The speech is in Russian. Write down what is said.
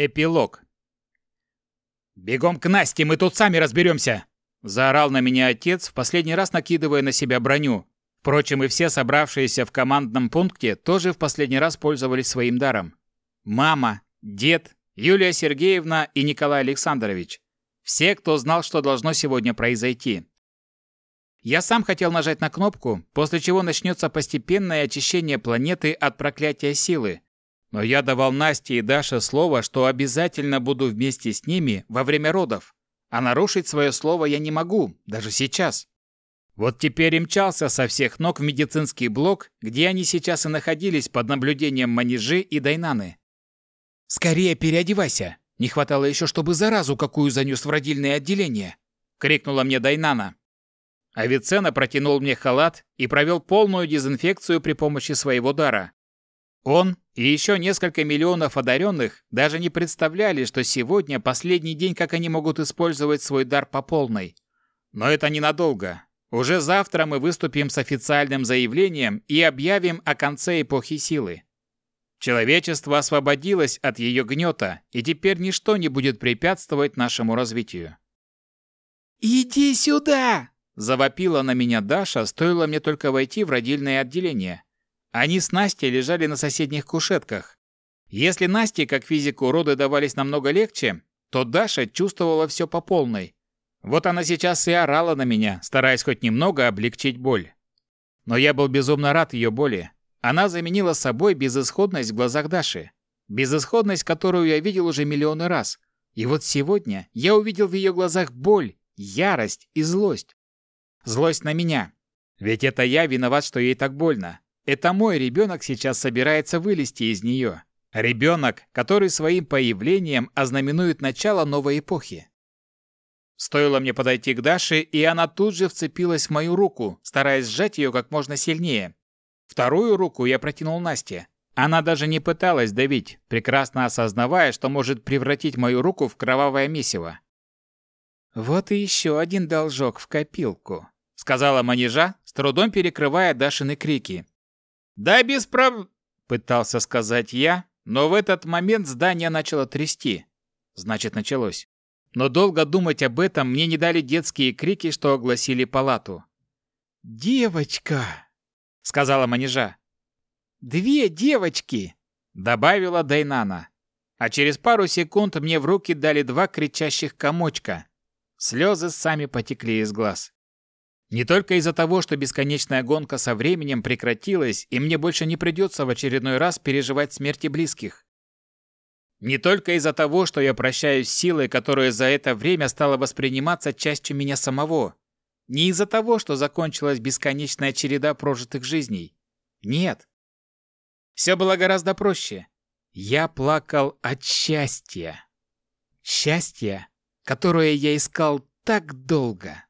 Эпилог. «Бегом к Насте, мы тут сами разберемся!» Заорал на меня отец, в последний раз накидывая на себя броню. Впрочем, и все собравшиеся в командном пункте тоже в последний раз пользовались своим даром. Мама, дед, Юлия Сергеевна и Николай Александрович. Все, кто знал, что должно сегодня произойти. Я сам хотел нажать на кнопку, после чего начнется постепенное очищение планеты от проклятия силы. Но я давал Насте и Даше слово, что обязательно буду вместе с ними во время родов. А нарушить свое слово я не могу, даже сейчас. Вот теперь и мчался со всех ног в медицинский блок, где они сейчас и находились под наблюдением Манежи и Дайнаны. «Скорее переодевайся! Не хватало еще, чтобы заразу какую занес в родильное отделение!» — крикнула мне Дайнана. Авиценна протянул мне халат и провел полную дезинфекцию при помощи своего дара. Он и еще несколько миллионов одаренных даже не представляли, что сегодня последний день, как они могут использовать свой дар по полной. Но это ненадолго. Уже завтра мы выступим с официальным заявлением и объявим о конце эпохи силы. Человечество освободилось от ее гнета, и теперь ничто не будет препятствовать нашему развитию. «Иди сюда!» – завопила на меня Даша, стоило мне только войти в родильное отделение. Они с Настей лежали на соседних кушетках. Если Насте, как физику, роды давались намного легче, то Даша чувствовала все по полной. Вот она сейчас и орала на меня, стараясь хоть немного облегчить боль. Но я был безумно рад ее боли. Она заменила собой безысходность в глазах Даши. Безысходность, которую я видел уже миллионы раз. И вот сегодня я увидел в ее глазах боль, ярость и злость. Злость на меня. Ведь это я виноват, что ей так больно. Это мой ребенок сейчас собирается вылезти из нее. Ребенок, который своим появлением ознаменует начало новой эпохи. Стоило мне подойти к Даше, и она тут же вцепилась в мою руку, стараясь сжать ее как можно сильнее. Вторую руку я протянул Насте. Она даже не пыталась давить, прекрасно осознавая, что может превратить мою руку в кровавое месиво. «Вот и еще один должок в копилку», — сказала манежа, с трудом перекрывая Дашины крики. «Да без прав...» — пытался сказать я, но в этот момент здание начало трясти. Значит, началось. Но долго думать об этом мне не дали детские крики, что огласили палату. «Девочка!» сказала манежа. «Две девочки!» — добавила Дайнана. А через пару секунд мне в руки дали два кричащих комочка. Слезы сами потекли из глаз. Не только из-за того, что бесконечная гонка со временем прекратилась, и мне больше не придется в очередной раз переживать смерти близких. Не только из-за того, что я прощаюсь с силой, которая за это время стала восприниматься частью меня самого, не из-за того, что закончилась бесконечная череда прожитых жизней. Нет. Все было гораздо проще. Я плакал от счастья. Счастья, которое я искал так долго.